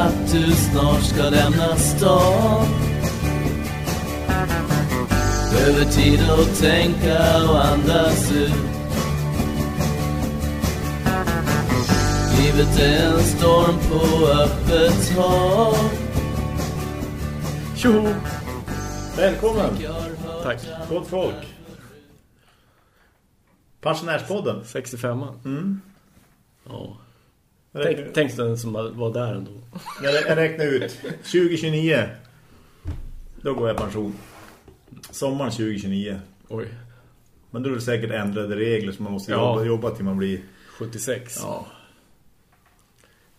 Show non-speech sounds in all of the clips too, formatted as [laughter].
att du snart ska lämna stan Behöver tid att tänka och andas ut Livet är en storm på öppet hav Tjoho! Välkommen! Tack. Gott folk! Pensionärspodden. 65 Mm. Ja. Tänk, den som var där ändå. jag rä- jag räknar ut. 2029. Då går jag pension. Sommaren 2029. Oj. Men då är det säkert ändrade regler som man måste Ja. jobba, jobba till man blir... 76. Ja.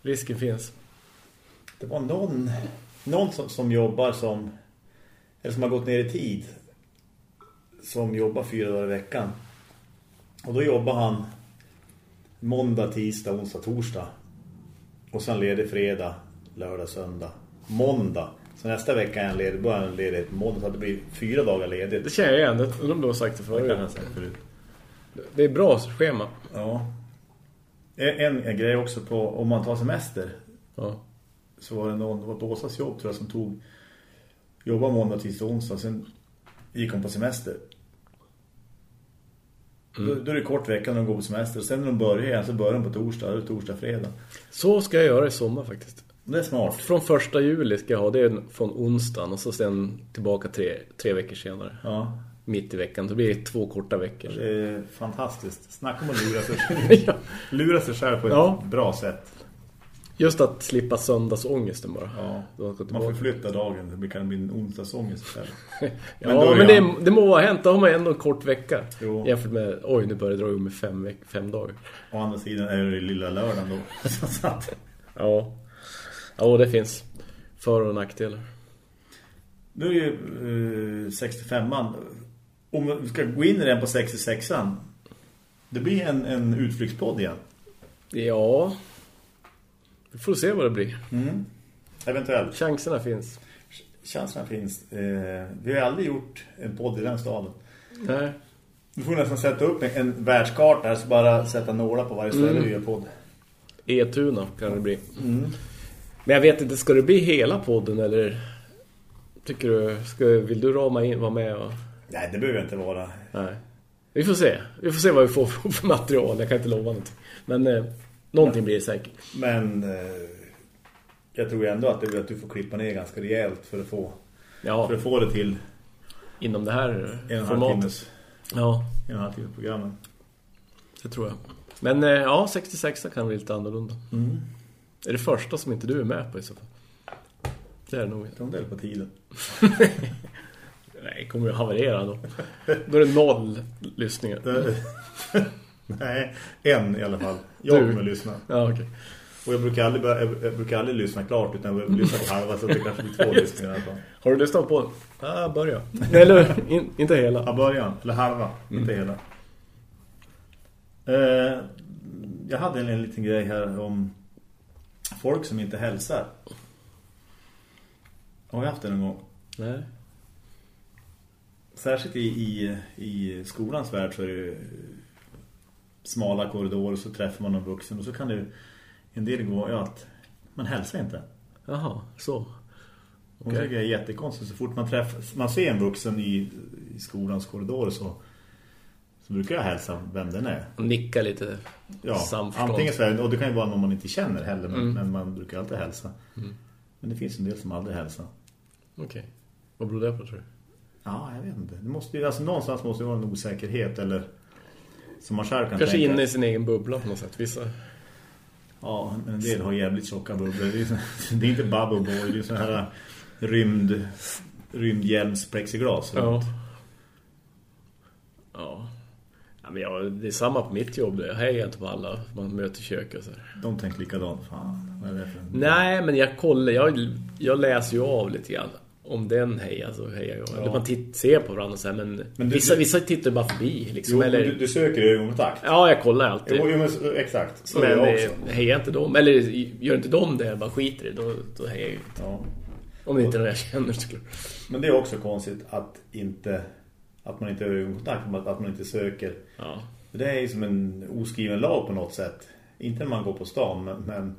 Risken finns. Det var någon, någon som, som jobbar som... Eller som har gått ner i tid. Som jobbar fyra dagar i veckan. Och då jobbar han måndag, tisdag, onsdag, torsdag. Och sen ledig fredag, lördag, söndag. Måndag. Så nästa vecka är han ledig. Då är han ledig på måndag. Så att det blir fyra dagar ledigt. Det känner jag igen. Det undrar om du har sagt det Det kan förut. jag säga förut. Det är bra schema. Ja. En, en grej också på om man tar semester. Ja. så var det någon, det var på Åsas jobb tror jag som tog jobba måndag, tisdag, onsdag sen gick hon på semester. Då, då är det kort vecka när de går på semester och sen när de börjar igen så börjar de på torsdag, eller torsdag, fredag. Så ska jag göra i sommar faktiskt. Det är smart. Från första juli ska jag ha det från onsdagen och så sen tillbaka tre, tre veckor senare. Ja, Mitt i veckan. Då blir det två korta veckor. det är fantastiskt. Snacka om att lura sig [laughs] lura sig själv på ett Ja. bra sätt. Just att slippa söndagsångesten bara. Ja. Man förflyttar dagen, det kan bli en onsdagsångest istället. [laughs] Ja, Men är men det- det, det må ha hänt. Då har man ändå en kort vecka. Jo. Jämfört med, oj nu börjar det dra om med fem, veck- fem dagar. Å andra sidan är det lilla lördagen då. [laughs] Ja. Ja, det finns för- och nackdelar. Nu är ju eh, 65an. Om vi ska gå in i den på 66an. Det blir en, en utflyktspodd igen. Ja. Vi får se vad det blir. Eventuellt. Chanserna finns. Chanserna finns. Eh, vi har aldrig gjort en podd i den staden. Nej. Du får nästan sätta upp en, en världskarta här så bara sätta några på varje ställe vi gör podd. E-tuna kan det bli. Men jag vet inte, ska det bli hela podden eller tycker du, ska, vill du rama in, vara med och... Nej, det behöver inte vara. Nej. Vi får se. Vi får se vad vi får för material. Jag kan inte lova någonting. Men eh, någonting blir det säkert. Men eh, jag tror ändå att, det, att du får klippa ner ganska rejält för att få, Ja, för att få det till inom det här en en formatet. timmes, Ja, en och en halv timmes programmen. det tror jag. Men eh, ja, 66 kan bli lite annorlunda. Är det första som inte du är med på i så fall? Det är det nog. Det är på tiden. [laughs] Nej, kommer ju haverera då. Då är det noll lyssningar. [laughs] Nej, en i alla fall. Jag Du. kommer lyssna. Ja, okej. Och jag brukar aldrig, börja- jag, brukar aldrig lyssna klart utan jag lyssnar på halva så det kanske blir två lyssningar i alla fall. Har du lyssnat på? Ja, börja. [laughs] Eller in, inte hela. Ja, början. Eller halva. Inte hela. Eh, jag hade en, en liten grej här om folk som inte hälsar. Har jag haft det någon gång? Nej. Särskilt i, i, i skolans värld så är det smala korridorer så träffar man någon vuxen och så kan det en del gå ja, att man hälsar inte. Jaha, så. Och Okej. det är jättekonstigt. Så fort man, träffar, man ser en vuxen i, i skolans korridorer så, så brukar jag hälsa vem den är. Nicka lite Ja, samförstånd. antingen så är det, och det kan ju vara någon man inte känner heller, men, Mm. men man brukar alltid hälsa. Men det finns en del som aldrig hälsar. Okej. Vad beror det på tror du? Ja, jag vet inte. Det måste alltså någonstans måste det vara en osäkerhet eller som man själv kan Kanske tänka. inne i sin egen bubbla på något sätt. Vissa... Ja, men en del har jävligt tjocka bubblor. Det är, så, [laughs] det är inte bubble boy, det är så här rymd rymdhjälms plexiglas. Ja. Ja. ja men jag, det är samma på mitt jobb. Jag hejar inte på alla man möter i köket. Så. De tänker likadant. Fan, vad är det för... Nej, men jag kollar. Jag, jag läser ju av lite grann. Om den hejar så hejar jag. Eller man titt, ser på varandra så här, men, Men du- vissa, vissa tittar bara förbi. Liksom, Jo, eller, du, du söker ögonkontakt. Ja, jag kollar alltid. Jo, men, exakt. Så men jag också. hejar inte dem. Eller gör inte de det, bara skiter i det, då, då hejar jag inte. Ja. Om det inte är någon jag känner såklart. Men det är också konstigt att inte att man inte har ögonkontakt, att man inte söker. Ja. Det är ju som en oskriven lag på något sätt. inte när man går på stan, men, men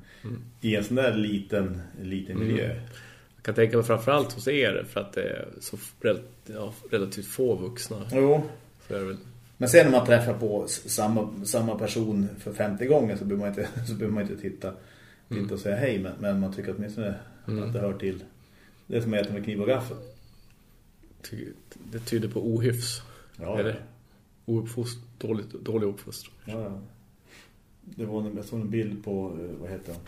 i en sån där liten, liten miljö. Jag kan tänka mig framförallt hos er för att det är så ja, relativt få vuxna. Jo, Så är väl... men sen när man träffar på samma, samma person för 50 gånger så behöver man inte, [laughs] så behöver man inte titta, titta och säga hej, men, men man tycker åtminstone att det hör till. Det som äta med kniv och gaffel. Det tyder på ohyfs. Ja, Eller ouppfost, dåligt, dålig uppfostran. Ja, ja. Det var en, jag såg en bild på, eh, vad heter han?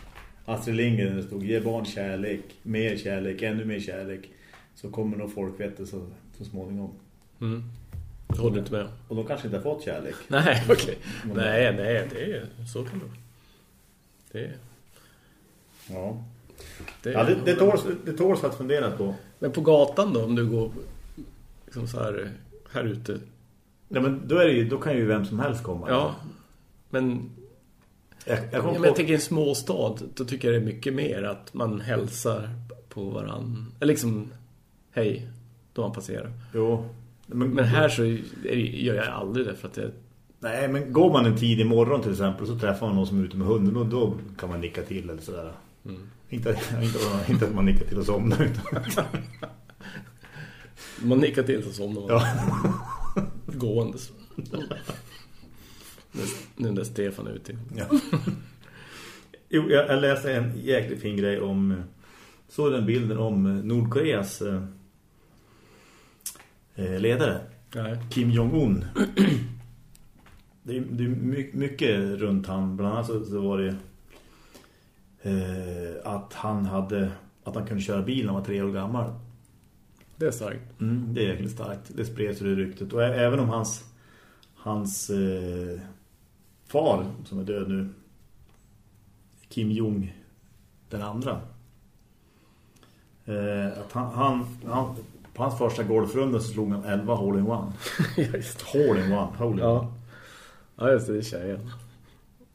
Astrid Lindgren det stod ge barn kärlek, mer kärlek, ännu mer kärlek. Så kommer nog folk veta så, så småningom. Mm. Jag håller inte med. Och de kanske inte har fått kärlek. [laughs] Nej, okej. Nej, nej, det är så kan det. Det är... Ja, Det, ja det, det, tåls, det tåls att fundera på. Men på gatan då, om du går liksom så här, här ute. Ja, men då, är det ju, då kan ju vem som helst komma. Ja, men, Jag, jag ja, men jag tänker i en småstad, då tycker jag det är mycket mer att man hälsar på varann. Eller liksom, hej, då man passerar. jo, men, Men här så gör jag aldrig det för att det Nej, men går man en tidig morgon till exempel så träffar man någon som är ute med hunden och då kan man nicka till eller sådär. Inte, inte, inte att man nickar till och somnar utan Man nickar till så somnar man. Ja. Gåendes. Nu när Stefan är ute. Ja. [laughs] Jo, jag, läste en jäkligt fin grej om såg den bilden om Nordkoreas eh, eh, ledare Nej. Kim Jong-Un. Det är, det är my, mycket runt han. Bland annat så, så var det eh, att han hade att han kunde köra bil när han var tre år gammal. Det är starkt. Mm, det är jäkligt starkt. Det spreds det ryktet. Och även om hans hans eh, far som är död nu Kim Jong den andra eh, att han, han, han på hans första golfrunda så slog han 11 hole in one. [laughs] ja, just. Hole in one. Hole in one. Ja. ja, just det. Det är tjejen.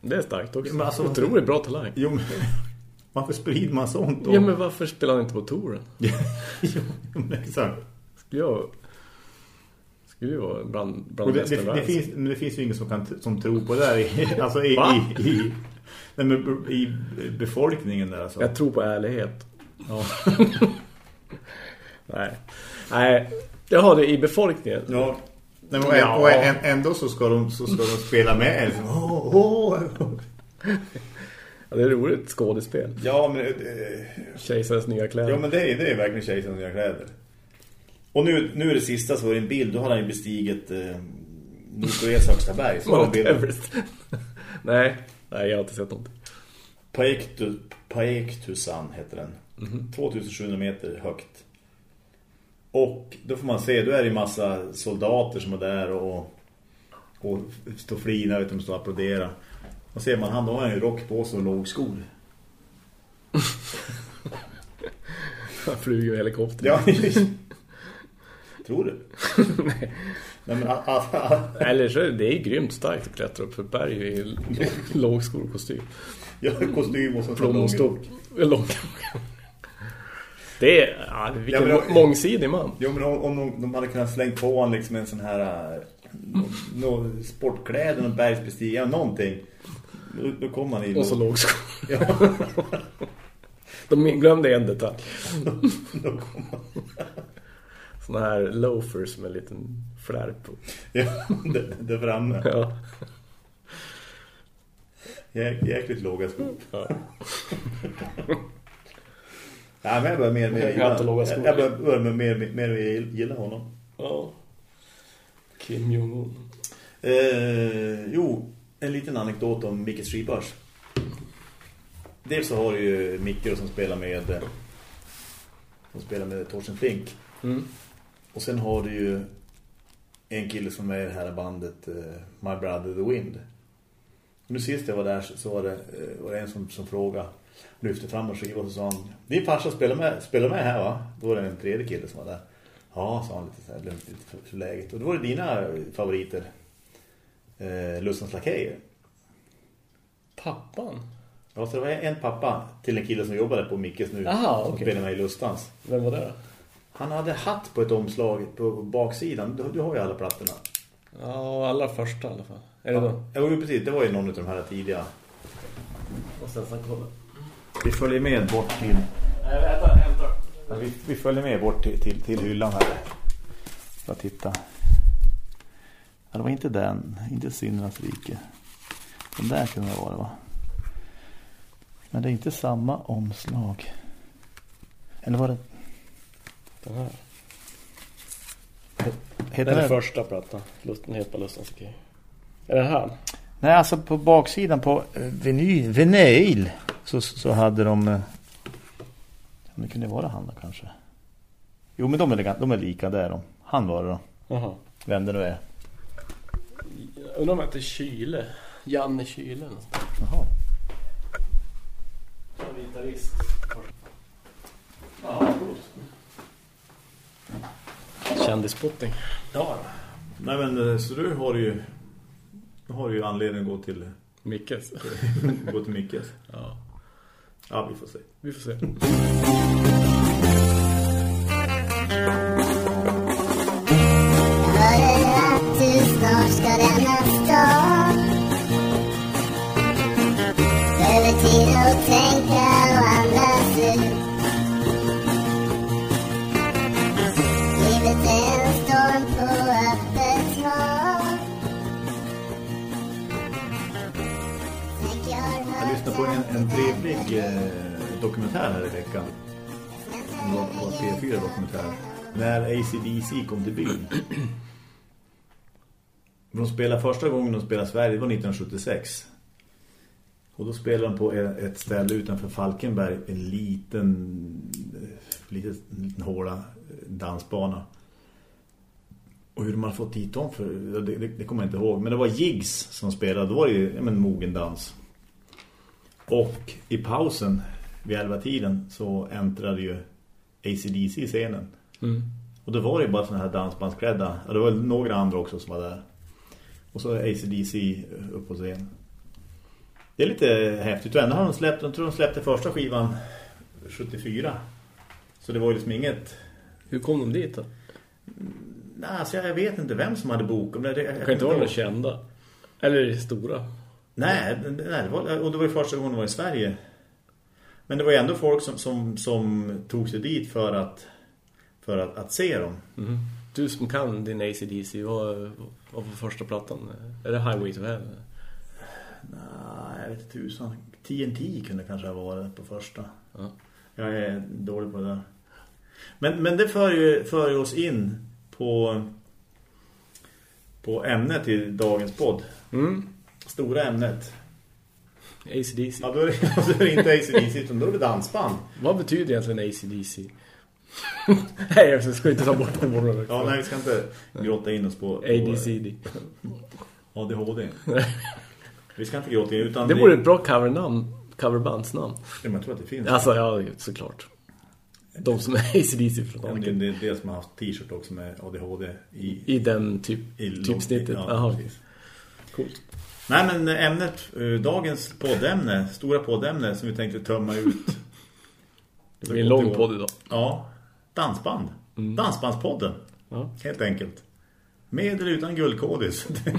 Det är starkt också. Men alltså- Otroligt bra talang. Jo, men [laughs] varför sprider man sånt då? Ja, men varför spelar han inte på touren? [laughs] jo, men exakt. Skulle jag... Skulle ju vara brand, Och det, det, det, finns, men det finns ju ingen som, kan, som tror på det där i, [laughs] alltså i, Va? i, i, nej, men i befolkningen där alltså. Jag tror på ärlighet. Ja. [laughs] Nej. Nej, det har du i befolkningen. Ja. Nej, men, Ja. Och än- ändå så ska de, så ska de spela med. Liksom. Åh, åh. Ja, det är roligt skådespel. Ja, men, eh, Kejsarens nya kläder. ja, men det, är, det är verkligen kejsarens nya kläder. Och nu, nu är det sista så var det en bild. Då har han ju bestigit eh, Nordkoreas högsta berg. Så var. Everest. [laughs] nej, nej, jag har inte sett någonting. Paektu, Paektusan heter den. 2700 meter högt. Och då får man se, då är det ju massa soldater som är där och, och står flina, vet de står och applåderar. Och ser man, han då har ju rock på sig och lågskor. [laughs] Han flyger i helikopter. Ja, Tror du? [laughs] Nej. men, a, Eller så är det, är grymt starkt att klättra upp för berg i [laughs] lågskor och kostym. ja, kostym och så så lång Plommonstol. rock. Lång. Det är, ja, vilken Ja, men- mångsidig man. Jo, men om, de, de hade kunnat slänga på honom liksom en sån här no, no, sportkläder, någon bergsbestigare, någonting. Då, då kommer han in Och så lågskor. Ja, [laughs] De glömde en detalj. då kommer han. Såna här loafers med en liten flärp på. [laughs] Ja, där, där framme. Ja. Jäk, jäkligt låga skor. ja. [laughs] Ja, men jag börjar mer och mer Jag gilla, låga skor. jag börjar, mer, mer, mer gilla honom. ja. Kim Jong-un. Eh, jo, en liten anekdot om Micke Stripars. Dels så har du ju Micke som spelar med eh, som spelar med Torsten Flink. Mm. Och sen har du ju en kille som är i det här bandet eh, My Brother The Wind. Nu sist jag var där så var det, eh, var det en som, som frågade lyfte fram och skiva och så sa han Din farsa spelar med, spelar med här va? Då var det en tredje kille som var där. Ja, sa han lite, så här, lite för, läget. Och då var det dina favoriter. Eh, Lustans lakejer. Pappan? Ja, så det var en pappa till en kille som jobbade på Mickes nu. Aha, som okej. spelade med i Lustans. Vem var det då? Han hade hatt på ett omslag på baksidan. Du, du har ju alla plattorna. Ja, allra första i alla fall. Är det då? Ja, precis. Det var ju någon av de här tidiga Och sen så kolla. Vi följer med bort till... Nej, vänta, hämta. Ja, vi, vi följer med bort till, till, till hyllan här. För att titta. Ja, det var inte den. Inte Syndernas rike. Den där kunde det vara va? Men det är inte samma omslag. Eller var det... Den här. Heter Den är det första plattan. Lusten heter Lustens okej. Är det här? Nej, alltså på baksidan på eh, vinyl, vinyl så, så hade de... eh, Det kunde vara han då kanske. Jo, men de är, lika- de är lika där. De. Han var det då. Jaha. Vem det nu är. Undrar om jag heter Kyle. Janne Kyle. eller något. Jaha. Gitarrist. Ja, coolt. Kändisspotting. Ja. Nej, men eh, så du har ju... Du har ju anledning att gå till... Mickes. [laughs] gå till Mickes. Ja, Ja, vi får se. vi får se. Dokumentär här i veckan. Det var, var P4-dokumentär. När ACDC kom till byn. De spelade första gången de spelade i Sverige, det var 1976. Och då spelade de på ett ställe utanför Falkenberg, en liten, liten, liten håla dansbana. Och hur de hade fått dit dem för, det, det, det kommer jag inte ihåg. Men det var Jigs som spelade, då var det ju ja, men, mogen dans. Och i pausen vid elva tiden så äntrade ju ACDC i scenen. Mm. Och då var det ju bara såna här dansbandsklädda. Ja, det var några andra också som var där. Och så ACDC upp på scenen. Det är lite häftigt. Och ändå har de släppt, jag tror de släppte första skivan 74. Så det var ju liksom inget... Hur kom de dit då? Nej, alltså jag vet inte vem som hade bokat. Det, Det kan inte vara några kända. Eller stora. Nej, nej det var, och det var ju första gången de var i Sverige. Men det var ju ändå folk som, som, som tog sig dit för att, för att, att se dem. Mm. Du som kan din ACDC, vad, var första plattan? Är det Highway to Heaven? Nej, jag vet inte tusan. TNT kunde kanske ha varit på första. Ja. Jag är dålig på det där. Men, men det för ju, för ju oss in på, på ämnet i dagens podd. Mm. Stora ämnet. ACDC. Ja, då är det, [laughs] då är det inte ACDC utan då är det dansband. Vad betyder egentligen ACDC? [laughs] nej, jag ska inte ta bort den. Ja, nej, vi ska inte gråta in oss på, på ADCD. ADHD. [laughs] Vi ska inte gråta in utan Det vore ett bra covernamn, coverbandsnamn. Ja, men Jag tror att det finns. Alltså, ja, såklart. De som är ACDC från Ja, det, det är det som har haft t-shirt också med ADHD i, I den typ, i typsnittet. Ja, Jaha, precis. coolt. Nej men ämnet, eh, dagens poddämne, stora poddämne som vi tänkte tömma ut. [laughs] Det blir en lång podd idag. Ja, dansband. Dansbandspodden, Ja. helt enkelt. Med eller utan guldkodis. [laughs]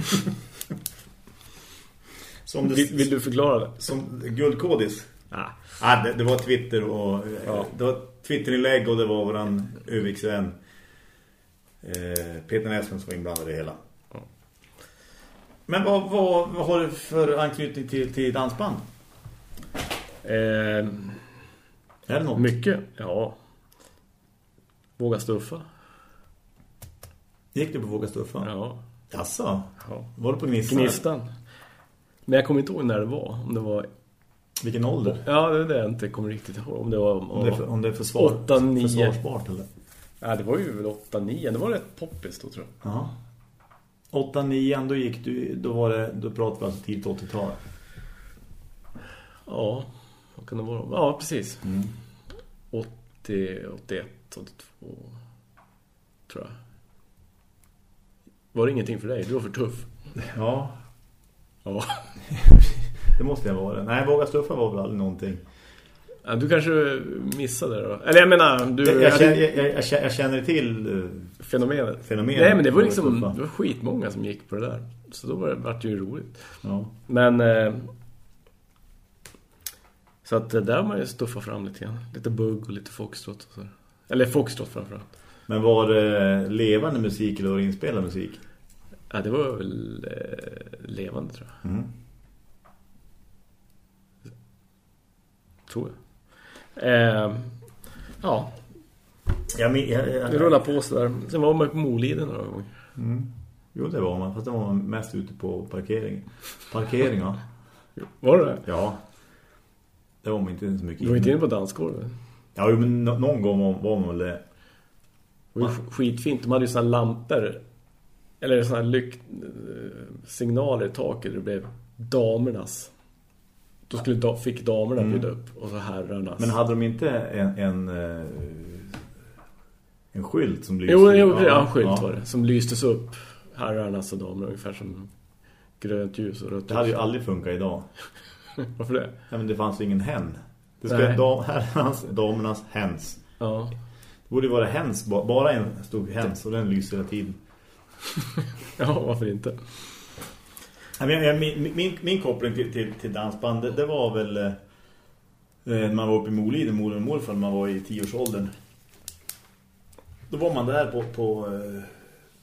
som det, Vill, vill du förklara det? Som guldkodis. Ah. Ah, det, det var Twitter och eh, Ja. det var Twitterinlägg och det var våran öviksvän eh, Peter Näslund som var inblandad i det hela. Men vad, vad, vad har du för anknytning till, till dansband? Eh, Är det något? mycket, ja. Våga stuffa. Gick du på Våga Stuffa? Ja. Jaså? ja. Var du på Gnistan? Gnistan. Men jag kommer inte ihåg när det var. Om det var... Vilken ålder? Ja, det är det jag inte kommer riktigt ihåg. Om det var... Om, Om det är, för, om det är försvar, Åtta, nio. försvarsbart eller? Ja, det var ju väl 8-9. Det var rätt poppis då, tror jag. Ja. 8 9 då gick du då var det då pratade vi alltså tidigt 80-tal. Ja, vad kan det vara? Ja, precis. Mm. 80, 81, 82 tror jag. Var det ingenting för dig? Du var för tuff. Ja, Ja. [laughs] det måste jag vara. Nej, Våga Stuffa var väl aldrig någonting. ja du kanske missade det då? Eller jag menar, du Jag, jag, jag, jag, jag känner till eh, fenomenet. fenomenet. Nej, men det var liksom det var skitmånga som gick på det där. Så då var det, vart det ju roligt. Ja. Men eh, Så att där har man ju stuffat fram lite grann. Lite bugg och lite foxtrot. Och så. Eller foxtrot framförallt. Men var det levande musik eller var det inspelad musik? Ja, det var väl eh, levande tror jag. Mm. Tror jag. Eh, ja, Jag, min- jag, jag, det rullar på sådär. Sen var man på Moliden några gånger. Jo, det var man. Fast det var man mest ute på parkering. Parkering, ja. Var det? Ja. Det var man inte så mycket Du var inte inne på dansgården? Ja, men nå- någon gång var, man väl det. Det var skitfint. De hade ju här lampor. Eller här lykt, signaler i taket. Det blev damernas. Då skulle fick damerna bjuda upp. Och så herrarnas. Men hade de inte en, en, eh, en skylt som lyste? Jo, jo ja, en skylt var det. Som lystes upp. Herrarnas och damerna. Ungefär som grönt ljus och rött Det hade ju ljus. aldrig funkat idag. [laughs] Varför det? Ja, men det fanns ju ingen hen. Det Nej. dam, herrarnas, damernas, hens. Ja. Det borde vara hens. ba- Bara en stod hens och den lyser hela tiden. [laughs] Ja, varför inte? Ja, Min, min, min koppling till, till, till dansband, det, det var väl eh, när man var uppe i Moliden, mor och morfar, när man var i tioårsåldern. Då var man där på, på eh,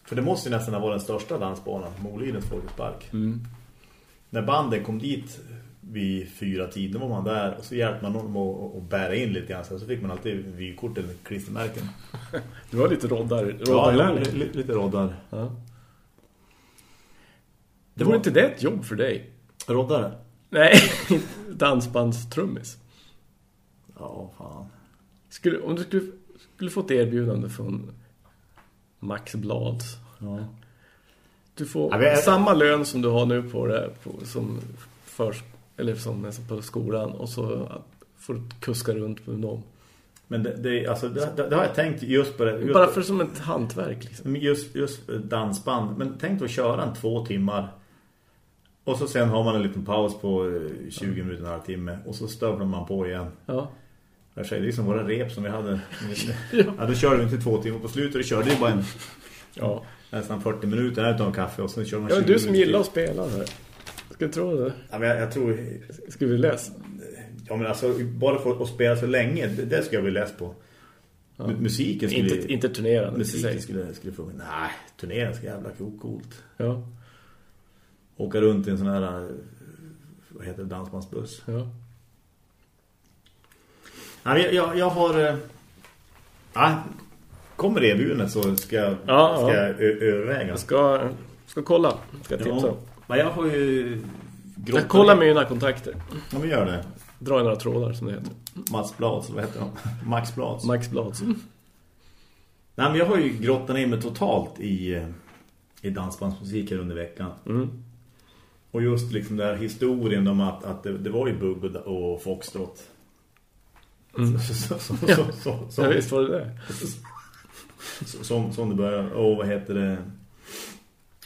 för det måste ju nästan ha varit den största dansbanan, Molidens Folketspark. Mm. När banden kom dit vid fyra tiden var man där och så hjälpte man dem att, att bära in lite grann. Så fick man alltid vykort eller klistermärken. [laughs] Du var lite roddar, Ja, roddarlärling. li- li- lite roddar. Ja. Det var inte det ett jobb för dig? Roddare? Nej, [laughs] dansbandstrummis. Ja, fan. Skulle, om du skulle, skulle få ett erbjudande från Max Blads. Ja. Du får Ja, samma lön som du har nu på det på, som för, eller som på skolan och så får du kuska runt med dem. Men det, det, alltså, det, det, har jag tänkt just på det. Just, Bara för som ett hantverk liksom. just, just dansband. Men tänk att köra en två timmar. Och så sen har man en liten paus på eh, 20 minuter, en halvtimme. Och så stövlar man på igen. Ja. Jag säger, det är som våra rep som vi hade. [laughs] ja. då körde vi inte två timmar på slutet. Då körde vi bara en, Ja. nästan 40 minuter utan kaffe. Och sen kör man ja 20 du som gillar att spela här. Ska jag tro det? Ja, men jag, jag tror... Ska vi läsa? Ja, men alltså, bara för att spela så länge, det, det ska jag bli läst på. Mu- Musiken skulle... Inte, inte turnerande. i musiken skulle, skulle fråga. Nej, turnera ska jävla coolt. Ja. Åka runt i en sån här... Vad heter det? Dansbandsbuss. Ja. Jag, jag, jag har... eh, Ja, kommer det erbjudandet så ska, jag- Ja, ska ja. jag överväga. Jag ska, ska kolla. Ska jag tipsa. Ja, men jag har ju... Jag kollar med mina kontakter. Ja, men gör det. Dra i några trådar som det heter. Mats Blads, vad heter de? [laughs] Max Blads. Max Blads. Nej, men jag har ju grottat ner mig totalt i, eh, i dansbandsmusik här under veckan. Mm. Och just liksom den här historien om att, att det, det var ju bugg och, och foxtrot. Mm. Så, så, så, Ja. så, så, så, Ja, visst var det det. som, som det börjar. Och vad heter det?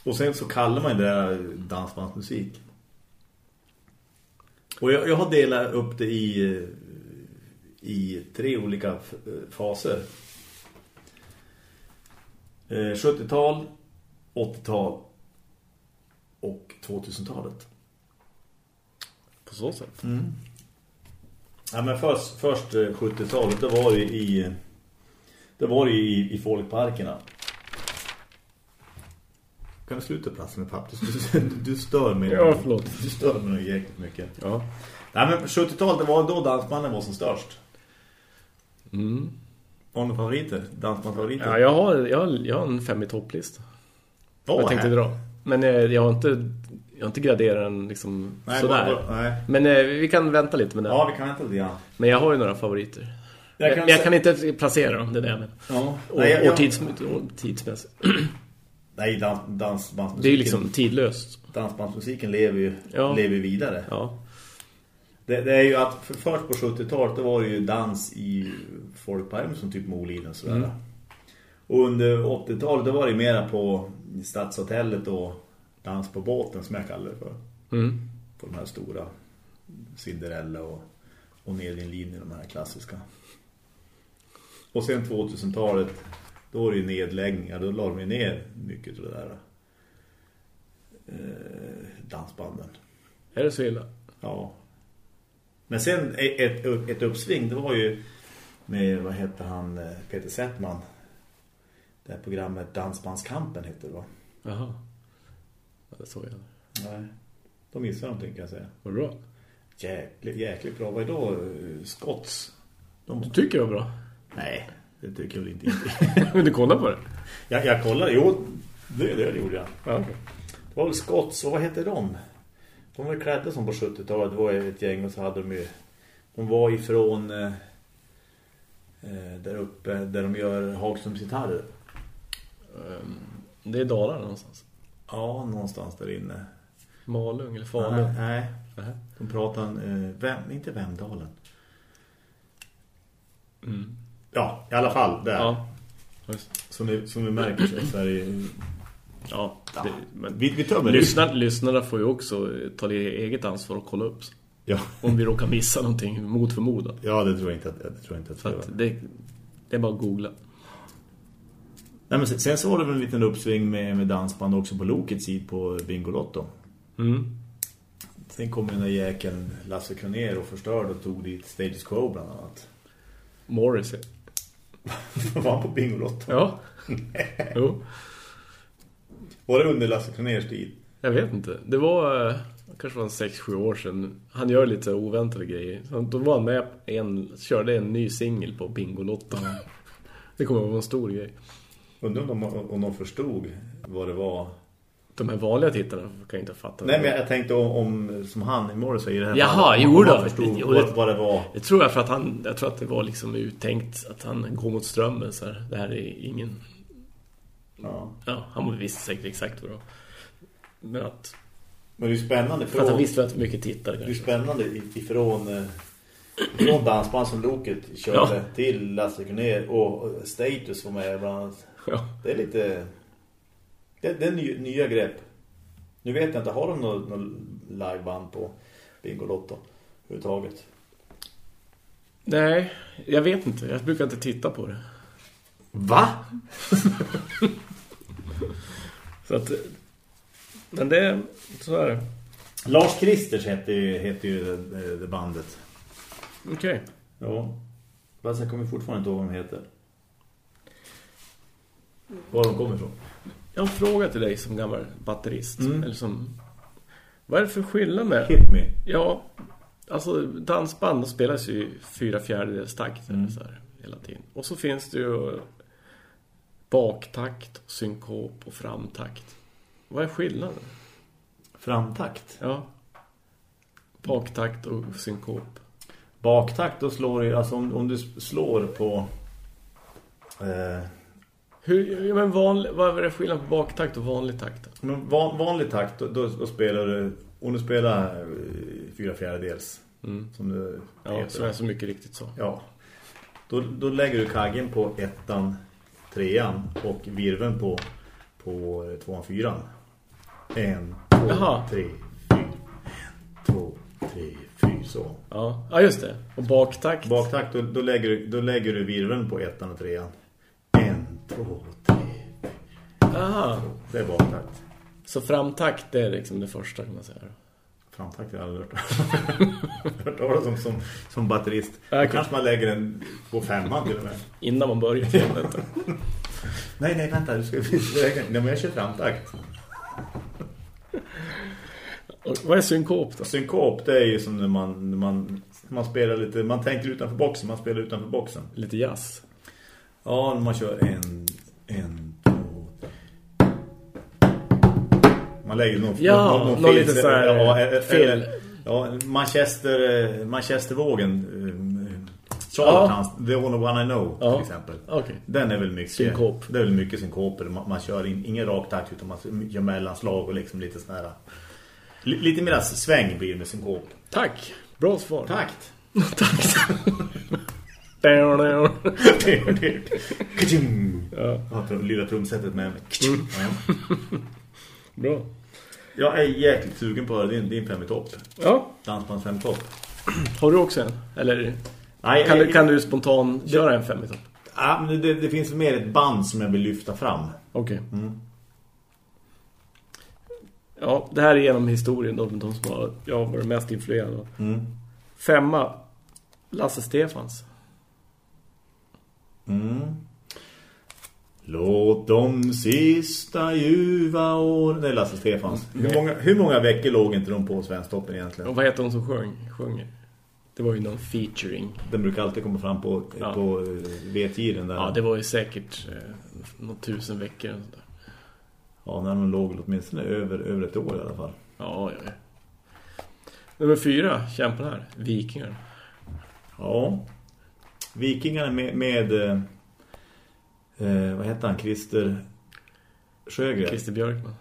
Och sen så kallar man det där dansbandsmusik. Och jag, jag har delat upp det i, eh, i tre olika eh, faser. Eh, 70-tal, 80-tal och 2000-talet. På så sätt. Ja, men först, först eh, 70-talet, det var det i, det var det i, i folkparkerna. Kan du sluta plats med papper? Du, du, du stör mig. Ja, förlåt. Du stör mig nog jäkligt mycket. Ja. Nej, men 70-talet, det var då dansbanden var som störst. Mm. Har du favoriter? Dansbandsfavoriter? Ja, jag har, jag, har, jag har en fem i topplist. Åh, jag tänkte här. dra. Men eh, jag har inte jag har inte graderat den liksom Nej, sådär. bara- nej. Men eh, vi kan vänta lite med det. Ja, vi kan vänta lite grann. Men jag har ju några favoriter. Jag kan kan, jag kan inte placera dem, det är det jag menar. Ja. Och, Nej, jag, och jag, tids, och tidsmässigt. [clears throat] nej dans, dansbandsmusiken, Det är ju liksom tidlöst. dansbandsmusiken lever ju Ja. lever vidare. Ja. Det, det är ju att för, först på 70-talet då var det ju dans i folkparken som typ Moliden och sådär. Mm. Och under 80-talet då var det mera på Stadshotellet och dans på båten som jag kallar det för. Mm. På de här stora Cinderella och, och Nedinlinjen, de här klassiska. Och sen 2000-talet då var det ju nedläggningar, då la de ju ner mycket av det där eh, dansbanden. Är det så illa? Ja. Men sen ett, ett, ett uppsving, det var ju med, vad heter han, eh, Peter Settman. Det här programmet Dansbandskampen heter det va? Jaha. Det såg jag. Nej, de missade någonting kan jag säga. Var det bra? Jäkligt, jäkligt bra. Vad är då eh, Scotts? De... Du tycker det var bra? Nej, det tycker jag inte. [laughs] Men du kollar på det? jag, jag kollade, jo, det, det gjorde jag. Ja, okej. Det var väl Scotts, och vad heter de? De var klädda som på 70-talet, det var ett gäng och så hade de ju... De var ifrån eh, eh, där uppe där de gör Hagströms gitarrer. Ehm, Det är Dalarna någonstans. Ja, någonstans där inne. Malung eller Falun. Nej, nej. De pratar eh, vem, inte Vemdalen. Mm. Ja, i alla fall där. Ja. Som, vi, som vi märker så så är det Ja, det, men vi, vi tömmer lyssnar, lyssnarna får ju också ta det eget ansvar och kolla upp Ja. om vi råkar missa någonting mot förmodan. ja, det tror jag inte att, det tror jag inte att att det, det är bara att googla. Nej, men sen, sen så var det väl en liten uppsving med, med dansband också på Lokets sid på Bingolotto. Mm. Sen kom den där jäkeln Lasse Kroner och förstörde och tog dit Status Quo bland annat. Morrissey. [laughs] var han på Bingolotto? Ja. [laughs] jo, Var det under Lasse Kroners tid? jag vet inte. Det var eh, kanske var en 6-7 år sedan. Han gör lite oväntade grejer. Så Då var han med en, körde en ny singel på Bingolotto. Det kommer att vara en stor grej. Undrar om om de förstod vad det var. De här vanliga tittarna kan inte fatta. Nej, men jag, tänkte om, om som han i morgon säger det här. Jaha, jo då. förstod Jo, det- vad det var. Det tror jag för att han, jag tror att det var liksom uttänkt att han går mot strömmen så här. Det här är ingen, Ja. ja, han visste säkert exakt vad det var. Men att, Men det är spännande. för att han Från, visste att mycket tittare det är kanske. spännande ifrån, eh, från dansband som Loket körde Ja. till Lasse och och Status var med bland annat. Ja. Det är lite... Det, det är ny, nya grepp. Nu vet jag inte, har de något, något liveband på Bingolotto överhuvudtaget? Nej, jag vet inte. Jag brukar inte titta på det. Va? [laughs] Så att, men det, så är det. Lars Kristers heter ju, heter ju det, det bandet. Okej. Ja. Fast jag kommer fortfarande inte ihåg vad de heter. Var de kommer ifrån. Jag har en fråga till dig som gammal batterist. Mm. Eller som, vad är det för skillnad med... Hit me. Ja, alltså dansband spelas ju i fyra fjärdedels takt Mm. så här, hela tiden. Och så finns det ju baktakt, synkop och framtakt. Vad är skillnaden? Framtakt. Ja. Baktakt och synkop. Baktakt, då slår du, alltså om, om du slår på... Eh, Hur, men vanlig, vad är det skillnad på baktakt och vanlig takt? Men van, vanlig takt, då, då, då spelar du... Om du spelar eh, fyra fjärdedels, Mm. som det Ja, heter. som är så mycket riktigt så. Ja. Då, då lägger du kaggen på ettan, trean och virven på, på eh, tvåan, fyran. En, två, Jaha. tre, fyra. En, två, tre, fyra, så. Ja, ja just det. Och baktakt. Baktakt, då, då, lägger du, då lägger du virven på ettan och trean. Två, tre, Aha. det är baktakt. Så framtakt är liksom det första kan man säga. Framtakt har jag aldrig hört. [laughs] hört talas om som, som batterist. Då Okej. kanske man lägger den på femman till och med. Innan man börjar. [laughs] Nej, nej, vänta. Du ska Nej, men jag kör framtakt. Och vad är synkop då? Synkop, det är ju som när man, när man, man spelar lite, man tänker utanför boxen, man spelar utanför boxen. Lite jazz. Ja, man kör en, en, två. Man lägger någon, Ja, någon, någon, någon lite så här, ja, eller- fel. eller- Ja, Manchester, eh, Manchestervågen. eh, Charlatans, The Only One I Know Ja. till exempel. Okej. Den är väl mycket Synkop. Det är väl mycket synkoper. Man, man kör in, ingen rak takt utan man gör mellanslag och liksom lite sån här li- lite mer sväng blir det med synkop. Tack. Bra svar. Takt. Tack. [laughs] Ja, trum- lilla trumsetet med. Ja. bra. Jag är jäkligt sugen på din, din fem i topp. Ja, Dansbands fem topp. [clears throat] har du också en? Eller Nej, kan, jag- du, kan du spontan köra en fem i topp? Ja, men det, det finns mer ett band som jag vill lyfta fram. Okej. Mm. Ja, det här är genom historien då, de som har, jag har varit mest influerad av. Mm. Femma. Lasse Stefans. Mm. Låt de sista ljuva år... Det är Lasse Stefans. Hur många, hur många veckor låg inte de på Svensktoppen egentligen? Och vad heter de som sjöng? sjunger? Det var ju någon featuring. Den brukar alltid komma fram på, Ja. på eh, V-tiden där. Ja, det var ju säkert eh, några tusen veckor. och sånt där. Ja, när de låg åtminstone över, över ett år i alla fall. Ja, ja, ja. Nummer fyra, kämpen här. Vikingar. Ja. Vikingarna med, med eh, eh, vad heter han? Christer Sjögren. Christer Björkman.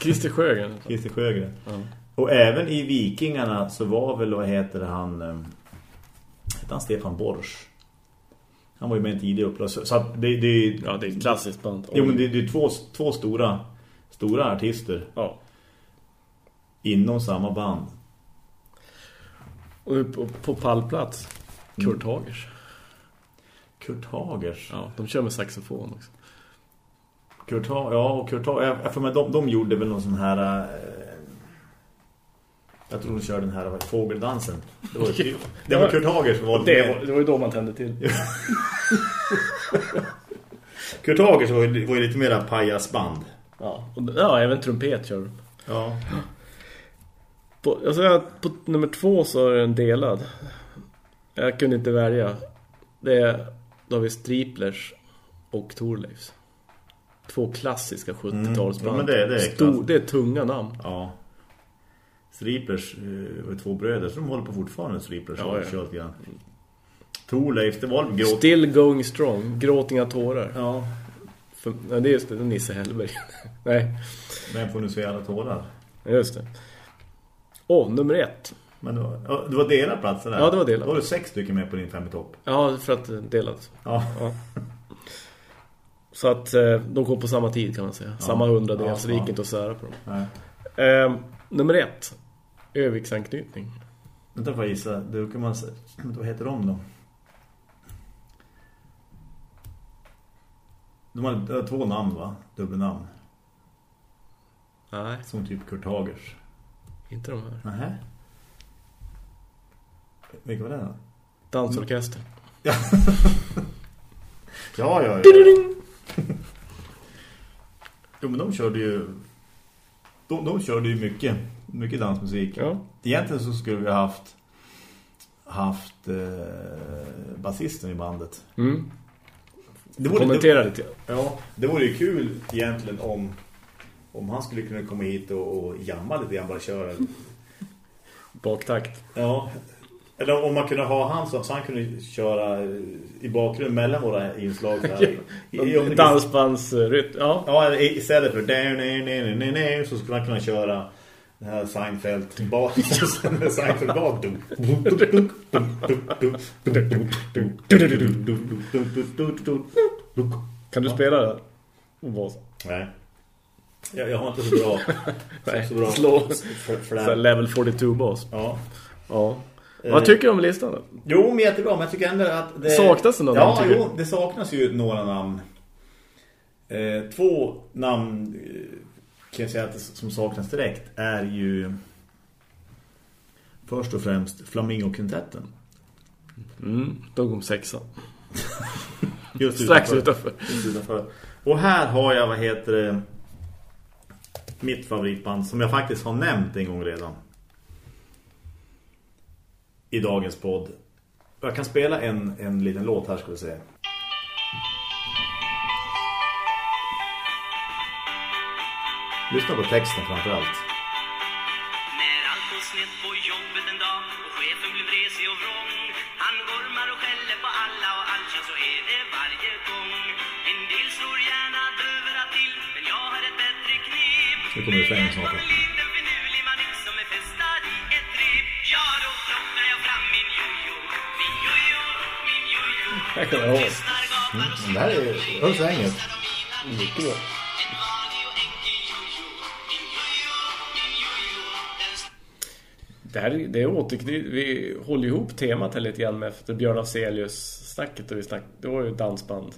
Christer Sjögren. Christer Sjögren. Ja. Och även i Vikingarna så var väl, vad heter han eh, heter han Stefan Borsch. Han var ju med en tidig upplös. Så, att det, det, ja, det är ett klassiskt band. Jo, men det, det är två, två stora, stora artister Ja. inom samma band. Och på, på pallplats, Kurt Hagers. Kurt Hagers. Ja, de kör med saxofon också. Kurt ha ja, och Kurt ha jag, får med, de, de gjorde väl någon sån här... Eh, jag tror de körde den här fågeldansen. Det var, det var Kurt Hagers som var Det var, det var ju då man tände till. [laughs] Kurt Hagers var ju, var ju lite mera pajasband. Ja, och, ja även trumpet kör. Ja. På, jag säger att på nummer två så är den delad. Jag kunde inte välja. Det är David Striplers och Thorleifs. Två klassiska 70-talsband. Mm. Ja, det- det är Stor, det är tunga namn. Ja. Striplers eh, var två bröder de håller på fortfarande Striplers Ja, och ja. kör lite grann. Thorleif, det var gråt. Still going strong. Gråtinga tårar. Ja. För, nej, det är just det. Det är Nisse Hellberg. [laughs] nej, Men får nu se alla tårar. just det. Åh, nummer ett. Men det var, ja, det var delad plats där. Ja, det var delad. Då var det sex stycken med på din fem i topp. Ja, för att eh, delat. Ja. Ja. Så att eh, de kom på samma tid kan man säga. Samma hundradel, Ja, så det gick ja. inte att sära på dem. Nej. Eh, nummer ett. Öviksanknytning. Vänta får jag gissa. Då kan man säga, [clears throat] vad heter de då? De har två namn va? Dubbelnamn. Nej, Som typ Kurt Hagers. inte de här. Nähä. Vilka var det då? Dansorkester. [laughs] Ja, ja, ja. [laughs] Jo, men de körde ju... De, de körde ju mycket, mycket dansmusik. Ja. Egentligen så skulle vi ha haft haft eh, basisten i bandet. Mm. Det vore, Kommentera lite. Ja, det vore ju kul egentligen om om han skulle kunna komma hit och, och jamma lite grann bara köra. Baktakt. Ja. Eller om man kunde ha han så, så han kunde köra i bakgrund mellan våra inslag. Så om- Dansbandsrytm. Ja. Ja, istället för där, nej, nej, nej, nej, så skulle man kunna köra den här Seinfeld bad. Seinfeld bad. Kan du spela det? Nej. Jag, jag har inte så bra Nej, så bra slå. Så level 42 bas. Ja. Ja. Eh, Vad tycker du om listan då? Jo, men jättebra, men jag tycker ändå att det... Saknas det någon Ja, namn, jo, det saknas ju några namn. Eh, två namn eh, kan jag säga att det, som saknas direkt är ju först och främst Flamingo-kvintetten. Mm, de kom sexa. [laughs] Just Strax utanför. Just utanför. Och här har jag, vad heter det, mitt favoritband som jag faktiskt har nämnt en gång redan. I dagens podd. Jag kan spela en, en liten låt här ska vi se. Lyssna på texten framförallt. När allt går snett på jobbet en dag och chefen blir vresig och vrång Han gormar och skäller på alla och allt ja, så är det varje gång En del slår gärna dövra till men jag har ett bättre knep Nu kommer det svänga snart. Jag kommer ihåg. Gapar och Det här är hör svänget. Mycket bra. Det här det är återknyt. Vi håller ihop temat här lite grann med efter Björn Afzelius-snacket. Och vi snack, det var ju dansband.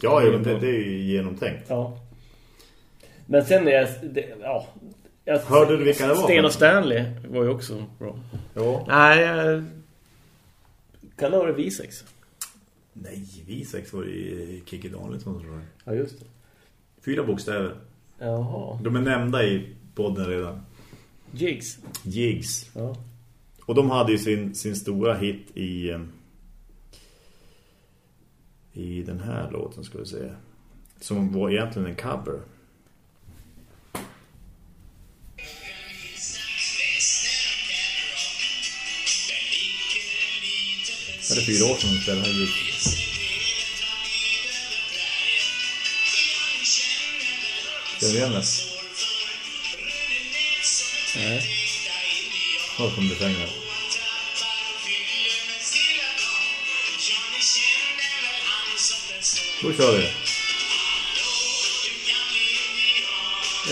Ja, jo, det, det är ju genomtänkt. Ja. Men sen är jag... Det, ja, Jag, Hörde du vilka det var? Sten och Stanley var ju också bra. Ja. Nej, jag... Det vara Visex? Nej, vi sex var ju Kikki Danielsson tror jag. Ja, just det. Fyra bokstäver. Jaha. De är nämnda i podden redan. Jigs. Jigs. Ja. Och de hade ju sin, sin stora hit i eh, i den här låten ska vi säga. Som var egentligen en cover. Det är fyra år sedan de spelade här gick. Det? Nej. Kommer det pengar. Då kör vi.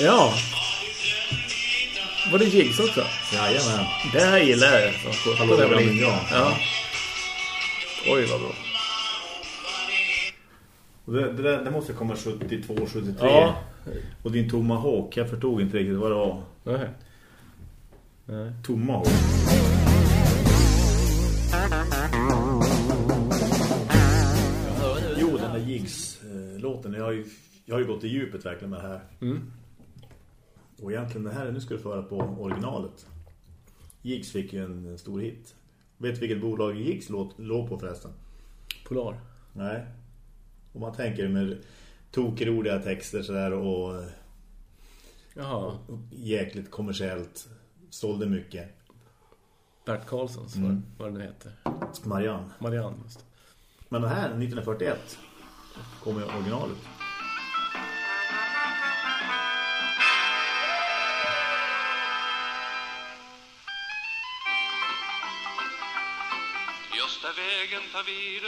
Ja. Var det Jigs också? Jajamän. Det här gillar jag. Hallå, det var jag. Ja. Oj, vad bra. Och det, det, där, det måste komma 72, 73. Ja. Och din Tomahawk, jag förstod inte riktigt vad det var. Nej. Nej. Tomahawk. Jo, den där Jigs-låten. Jag, har ju- jag har ju gått i djupet verkligen med det här. Mm. Och egentligen det här, nu ska du föra på originalet. Jigs fick ju en, en stor hit. Vet du vilket bolag låt, låg på förresten? Polar. Nej. Om man tänker med tokroliga texter sådär och Jaha. jäkligt kommersiellt. Sålde mycket. Bert Karlssons, Mm. vad, det nu heter. Marianne. Marianne, just det. Men det här, 1941, kommer originalet.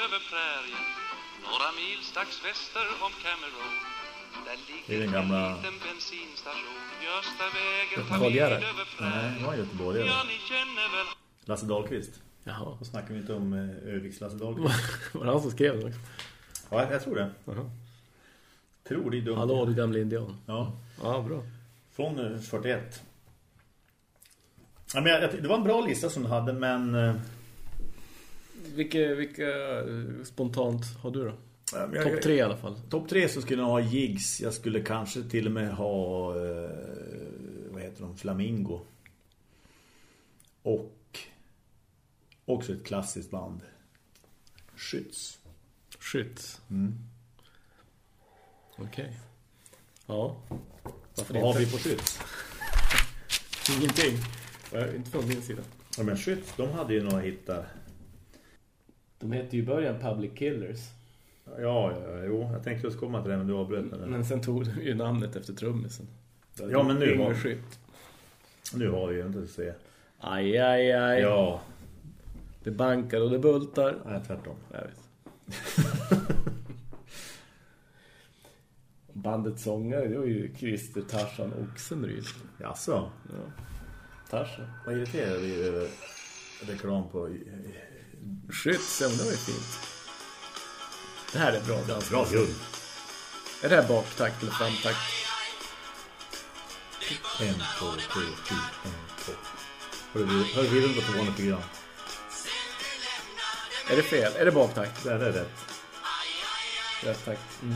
Över prärien Några mil strax väster om Cameron Där Det är ligger den gamla- en liten bensinstation Gösta vägen tar vid över Nej, prärien det var. Ja, ni känner väl Lasse Dahlqvist. Jaha. Då snackar vi inte om eh, Öviks Lasse Dahlqvist. [laughs] var det han som skrev också? ja, jag, jag tror det. Jaha. Tror det är dumt. Hallå, du gamla indian. Ja, Ja, bra. från eh, 41. Ja, men jag, jag, det var en bra lista som du hade, men... eh, Vilka, vilka eh, spontant har du då? ja, Topp tre i alla fall. Topp tre så skulle jag ha Jigs. Jag skulle kanske till och med ha eh, vad heter de? Flamingo. Och också ett klassiskt band. Skytts. Skytt. Mm. Okej. Ja. Varför Vad har vi på Skytts? [laughs] Ingenting. Ja, Inte från din sida. Ja, men Skytts, de hade ju några hittar. De heter ju i början Public Killers. Ja, ja, jo. Jag tänkte just komma till det, men du avbröt mig. Men sen tog de ju namnet efter trummisen. Ja, men nu Skytt. Nu har vi ju inte att se. Aj, aj, aj. Ja, Det bankar och det bultar. nej, tvärtom. Jag vet. [laughs] Bandets sångare, det var ju Christer Tarzan Oxenryd. Jaså? Ja. Tarzan. Vad irriterad vi över reklam på... Men det var ju fint. Det här är bra dans. Bra guld. Är det här baktakt eller framtakt? En, två, tre, fyra, en, två. Hör du, virveln på tvåan och fyran? Är det fel? Är det baktakt? Det är det rätt. Rätt takt. Mm.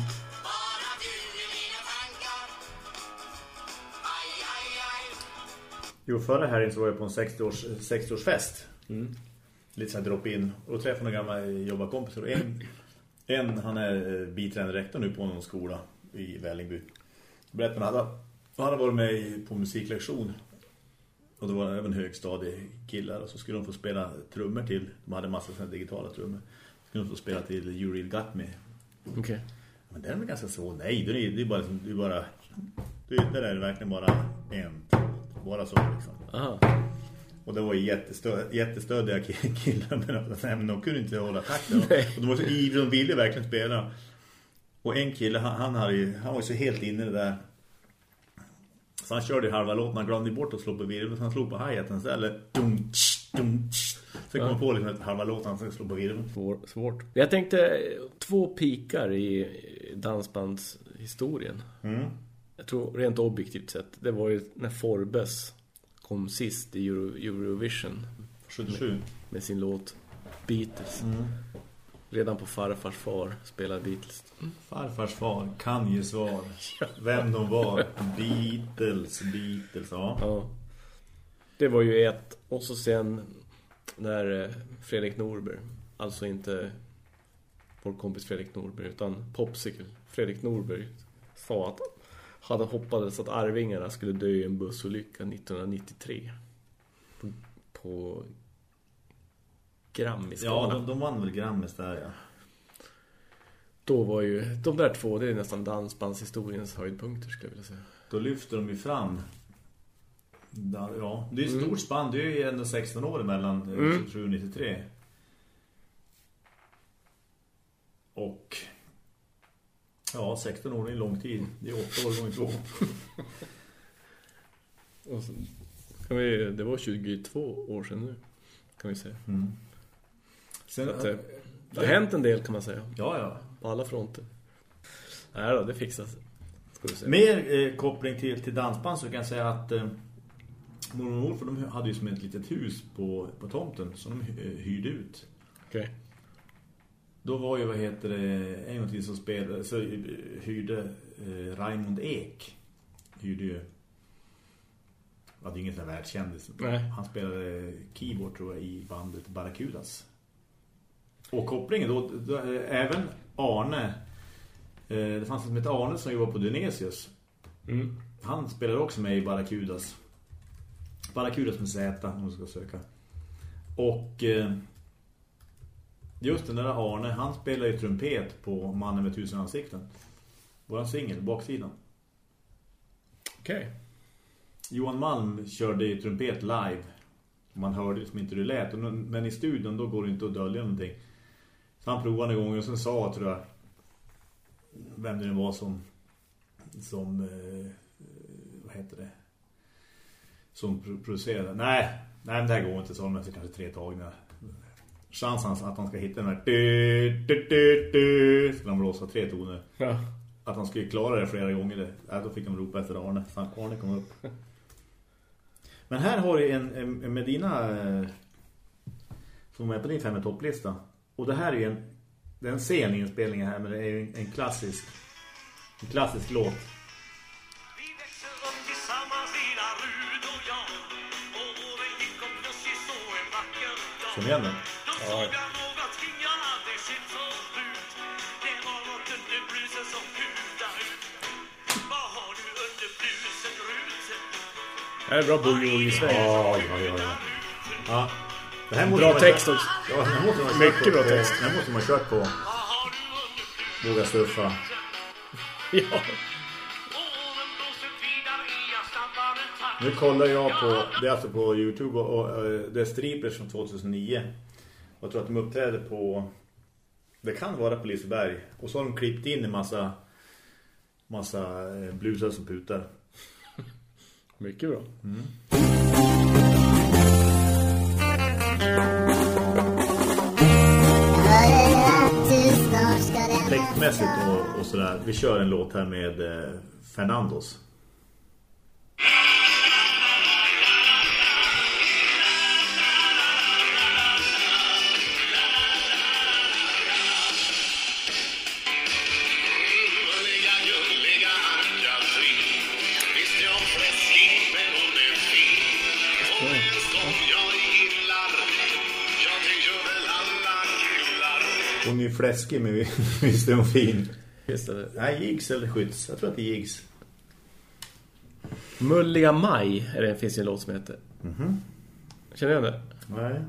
Jo, förra helgen så var jag på en 60-års, 60-årsfest. Lite sån här drop-in. Och då träffade några gamla jobbarkompisar. En, en, han är eh, biträdande rektor nu på någon skola i Vällingby. Berättade han han hade varit med på musiklektion. Och det var även högstadiekillar. Och så skulle de få spela trummor till. De hade massa här digitala trummor. Så skulle de få spela till You Really Got Me. Okej. Men den är ganska så. Nej, det är, det är bara... liksom- Det är bara det, där är verkligen bara en, två, bara så liksom. Aha. Och det var jättestö, jättestödiga ki- killar men, nej, men de kunde inte hålla takten. Och de var så ivriga, de ville verkligen spela. Och en kille, han, han, hade han var ju så helt inne i det där. Så han körde halva låten, han glömde bort att slå på virveln. Så han slog på hi-haten istället. Dum, tsch, dum, tsch. Så kom Ja. på liksom halva låten han slå på virveln. Svår, svårt. Jag tänkte två pikar i dansbandshistorien. Mm. jag tror rent objektivt sett, det var ju när Forbes kom sist i Euro, Eurovision 77. med sin låt Beatles. Redan på farfars far spelade Beatles. Farfars far kan ge svar. [laughs] Vem de var. Beatles, Beatles, ja. Ja. Det var ju ett. Och så sen när eh, Fredrik Norberg, alltså inte vår kompis Fredrik Norberg utan Popsicle Fredrik Norberg sa att hade hoppades att Arvingarna skulle dö i en bussolycka 1993 på, på Ja, Grammisgalan. de, de vann väl Grammis där, ja. Då var ju de där två, det är nästan dansbandshistoriens höjdpunkter skulle jag vilja säga. Då lyfter de ju fram där, ja, det är ett stort spann. Det är ju ändå 16 år mellan eh, Mm. 27 och 93. Och ja, 16 år är en lång tid. Det är 8 år gånger två. [laughs] Och så, kan vi, det var 22 år sedan nu, kan vi säga. Sen, Så att, eh, det har hänt en del kan man säga, ja, ja. på alla fronter. Nej då, det fixas. Mer eh, koppling till, till dansband så kan jag säga att eh, mormor och morfar de hade ju som ett litet hus på, på tomten som de eh, hyrde ut. Okej. Då var ju, vad heter det, en gång till som spelade, så eh, hyrde eh, Raimond Ek, hyrde ju, var det ingen sån här världskändis. Nej. Han spelade keyboard tror jag i bandet Barracudas. Och kopplingen då, då eh, även Arne, eh, det fanns en som hette Arne som jobbade på Dynesius. Mm. Han spelade också med i Barracudas. Barracudas med Z om du ska söka. Och eh, just den där Arne, han spelar ju trumpet på Mannen med tusen ansikten. Våran singel, baksidan. Okej. Johan Malm körde ju trumpet live. Man hörde liksom inte det lät. Men i studion då går det inte att dölja någonting. Så han provade en gång och sen sa, tror jag, vem det var som, som eh, vad heter det? Som pro- producerade. Nej, nej det här går inte så. Så kanske tre tagningar. Chansen att han ska hitta den här du, du, du, du, ska de blåsa tre toner. Ja. Att han skulle klara det flera gånger. Det. Ja, då fick de ropa efter Arne. Fan, Arne kom upp. [laughs] Men här har du en, en, med dina eh, som är på din fem topplista. Och det här är ju en det är en sen inspelning här men det är ju en, en klassisk en klassisk låt. Så Som igen den. Det här är bra boogie-woogie-sväng. Ja, ja, ja, ja. ja. Det här måste Bra man- text också. Ja, det här måste man ha kört Mycket på, bra text. Det här måste man ha kört på. Våga stuffa. [laughs] Ja. I Nu kollar jag på, det är alltså på Youtube och, och eh, det är Striplers från 2009. Och jag tror att de uppträder på, det kan vara på Liseberg. Och så har de klippt in en massa, massa eh, blusar som putar. [laughs] Mycket bra. Lämna Textmässigt och, och sådär. Vi kör en låt här med eh, Fernandos. Hon är ju fläskig men [laughs] visst är hon fin. Just det. Nej, Jigs eller Skytts. Jag tror att det är Jigs. Mulliga Maj är det, finns ju en låt som heter. Känner jag det? Nej.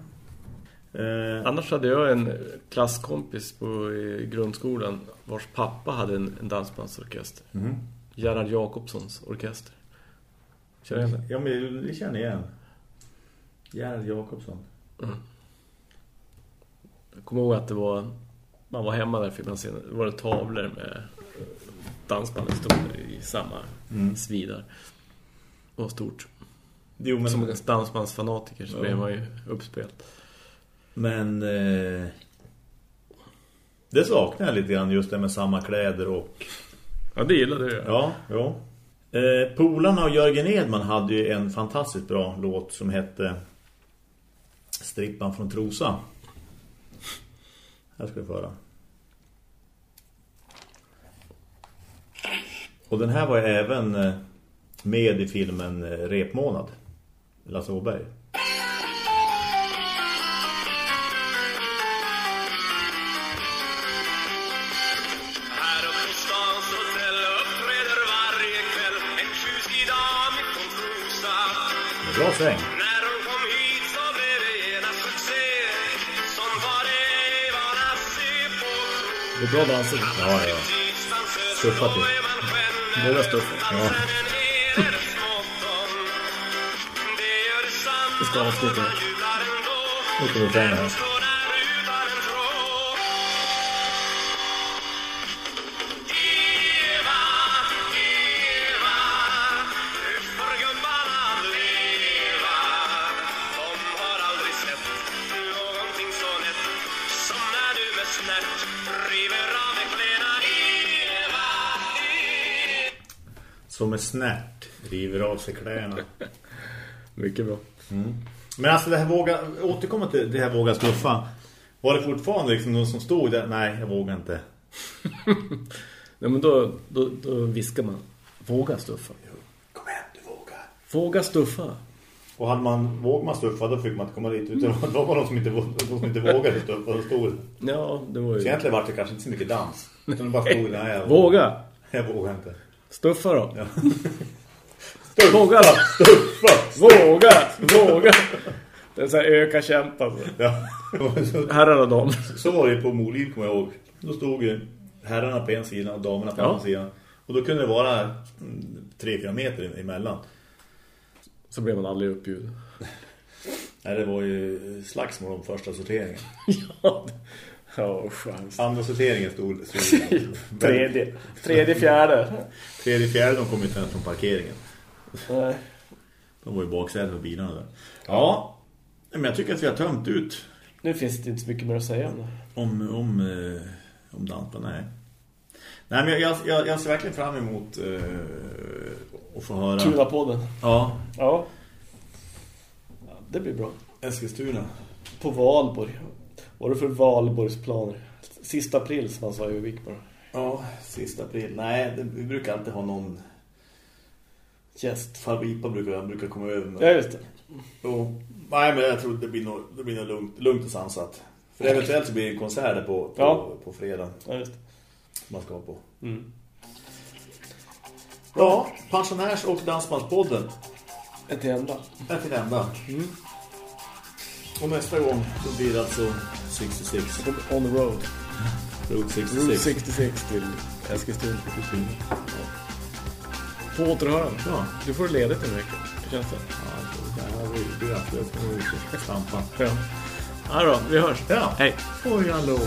Eh, Annars hade jag en klasskompis på grundskolan vars pappa hade en, en dansbandsorkester. Gerhard Jakobssons orkester. Känner jag det? ja, men det känner jag igen. Gerhard Jakobsson. Jag kommer ihåg att det var man var hemma där fick man se var det tavlor med dansbandet stod i samma svidar. Det var stort. Jo, men... Som dansbandsfanatiker så blev man ju uppspelt. Men eh, det saknar jag lite grann just det med samma kläder och Ja, det gillade jag. ja, ja. Eh, Polarna och Jörgen Edman hade ju en fantastiskt bra låt som hette Strippan från Trosa. Här ska vi föra. Och den här var även eh, med i filmen eh, Repmånad. Lasse Åberg. Här uppe Det är bra danser. Ja, ja. Stuffa till. Många stuffar. Ja. Det ska avsluta. Nu kommer vi fram här. Snärt river av sig kläderna. Mycket bra. Men alltså det här våga återkomma till det här våga stuffa. Var det fortfarande liksom någon som stod där? Nej, jag vågar inte. [laughs] Nej, men då, då, då viskar man. Våga stuffa. Kom igen, du vågar. Våga stuffa. Och hade man vågat man stuffa då fick man inte komma dit. Utan då var de som inte, de som inte vågade stuffa och stod. Ja, det var Så ju... egentligen var det kanske inte så mycket dans. Utan de bara stod jag Våga! [laughs] Jag vågar inte. Stuffa då. Ja. Våga då! Stuffa! Våga! Våga! Det är så här öka kämpa. Ja. Så, Herrar och dam. så var det på Molin kommer jag ihåg. Då stod herrarna på en sida och damerna på Ja. andra sidan. Och då kunde det vara tre, fyra meter emellan. Så blev man aldrig uppbjuden. Nej, det var ju slagsmål om första sorteringen. [laughs] Ja, ja chans. Andra sorteringen stod... [laughs] Tredje. Tredje, fjärde. Tredje, fjärde, de kom inte ens från parkeringen. Nej. De var ju baksätet på bilarna där. Ja, men jag tycker att vi har tömt ut Nu finns det inte så mycket mer att säga om det. om, om, eh, om Dampa, nej. Nej, men jag, jag, jag ser verkligen fram emot eh, att få höra... Tuna podden. Ja, Ja. ja. Det blir bra. Eskilstuna. På Valborg. Vad är det för Valborgsplaner? Sista april som man sa i Vikmar. Ja, sista april. Nej, det, vi brukar alltid ha någon... Gäst. Farbipa brukar, brukar komma över med. Ja, just det. Och, nej, men jag tror det blir nog, det blir nog lugnt, lugnt och sansat. För eventuellt så blir det en konsert på, på, Ja. på fredag Ja, just det. man ska på. Mm. Ja, pensionärs- och dansbandspodden Ett enda. är till ända. Och nästa gång då blir det alltså 66. On the road. Route 66. Route 66 till Eskilstuna. Ja. På återhörande. Ja. Du får ledigt en vecka. Hur känns det? Ja, det här var ju det är absolut stampa. Ja. Ja då, vi hörs. Ja. Hej. Oj, hallå.